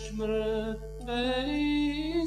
Shmrit